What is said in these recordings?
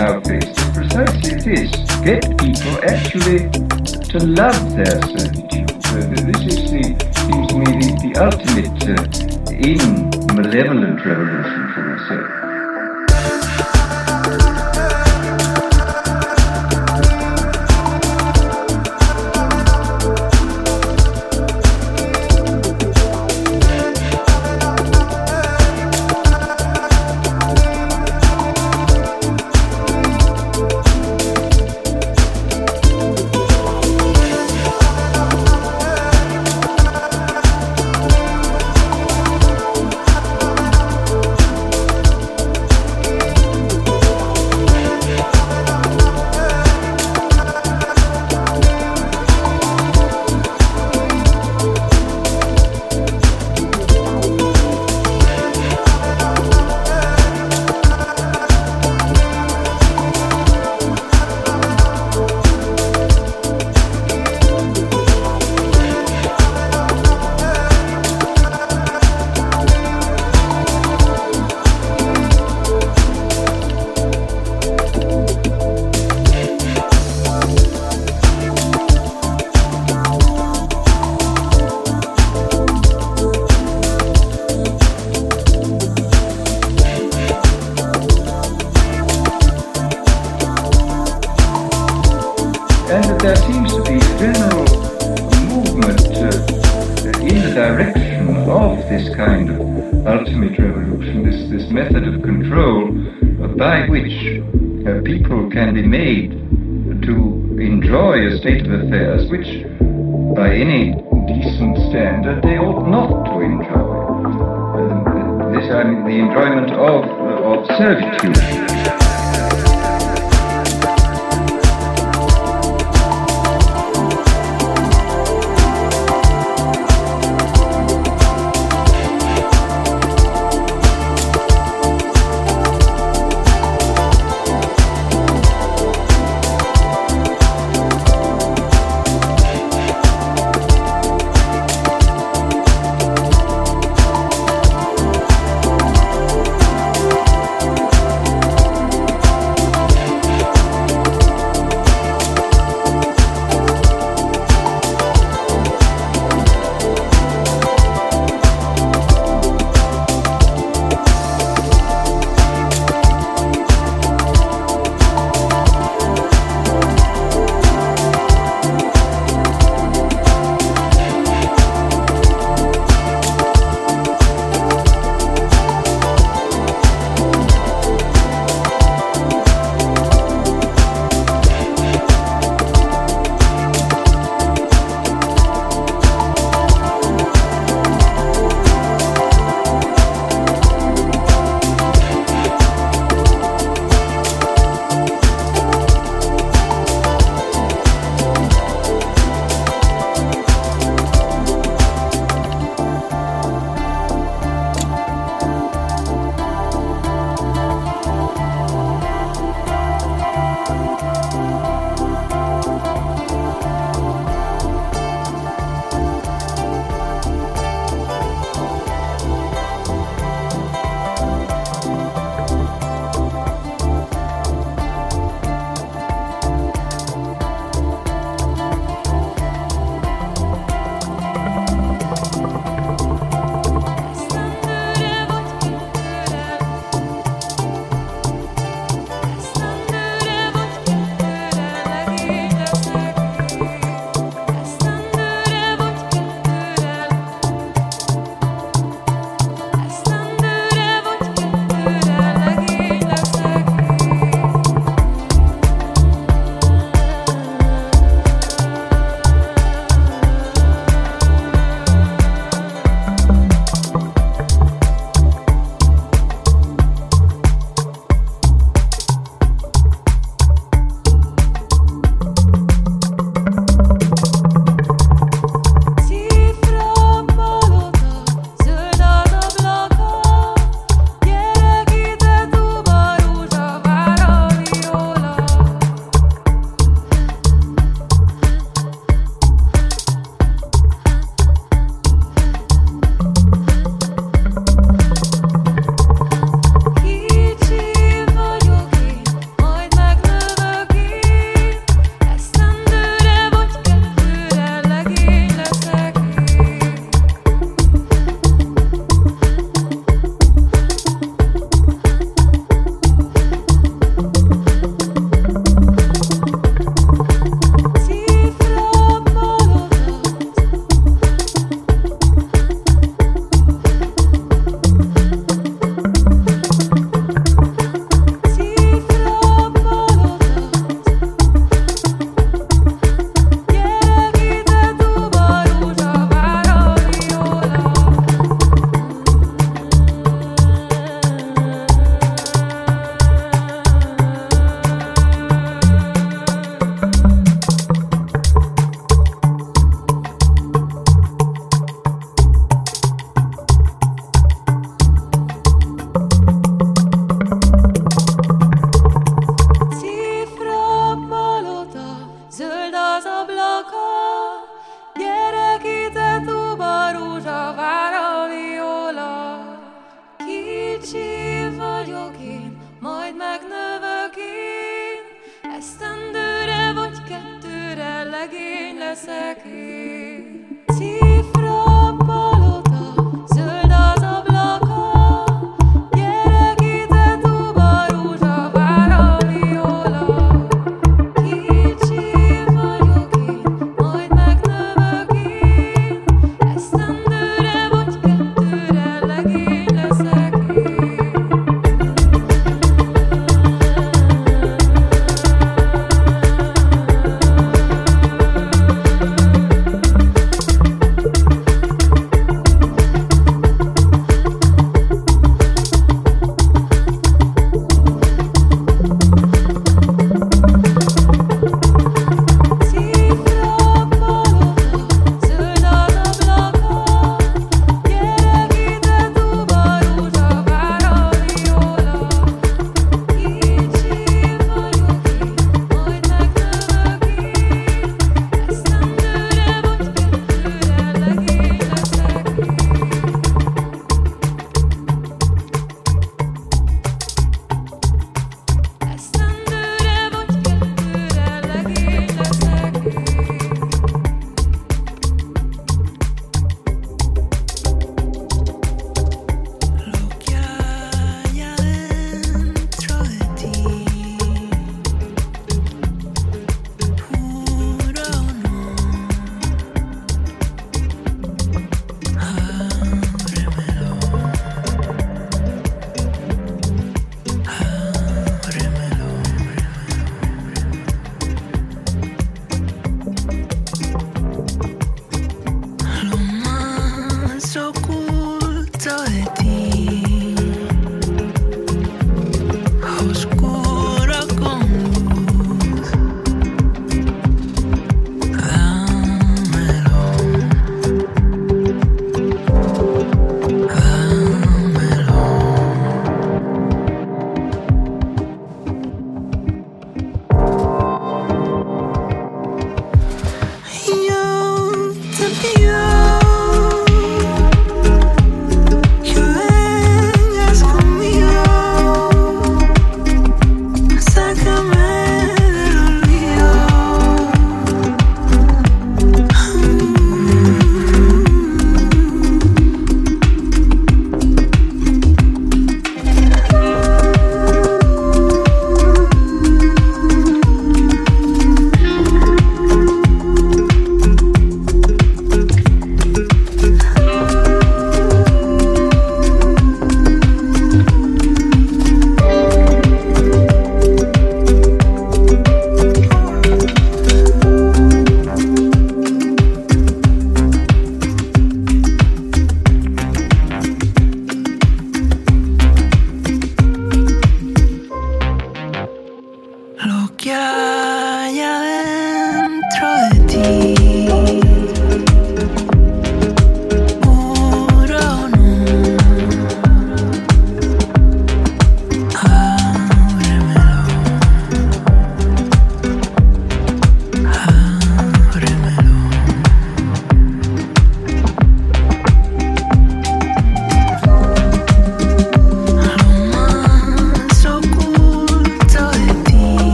nowadays precisely this get people actually to love their servitude. So this is the, seems to me, the, the ultimate uh, in malevolent revolution for myself. a state of affairs which, by any decent standard, they ought not to enjoy. Um, this, I mean, the enjoyment of, uh, of servitude.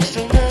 não deixam nada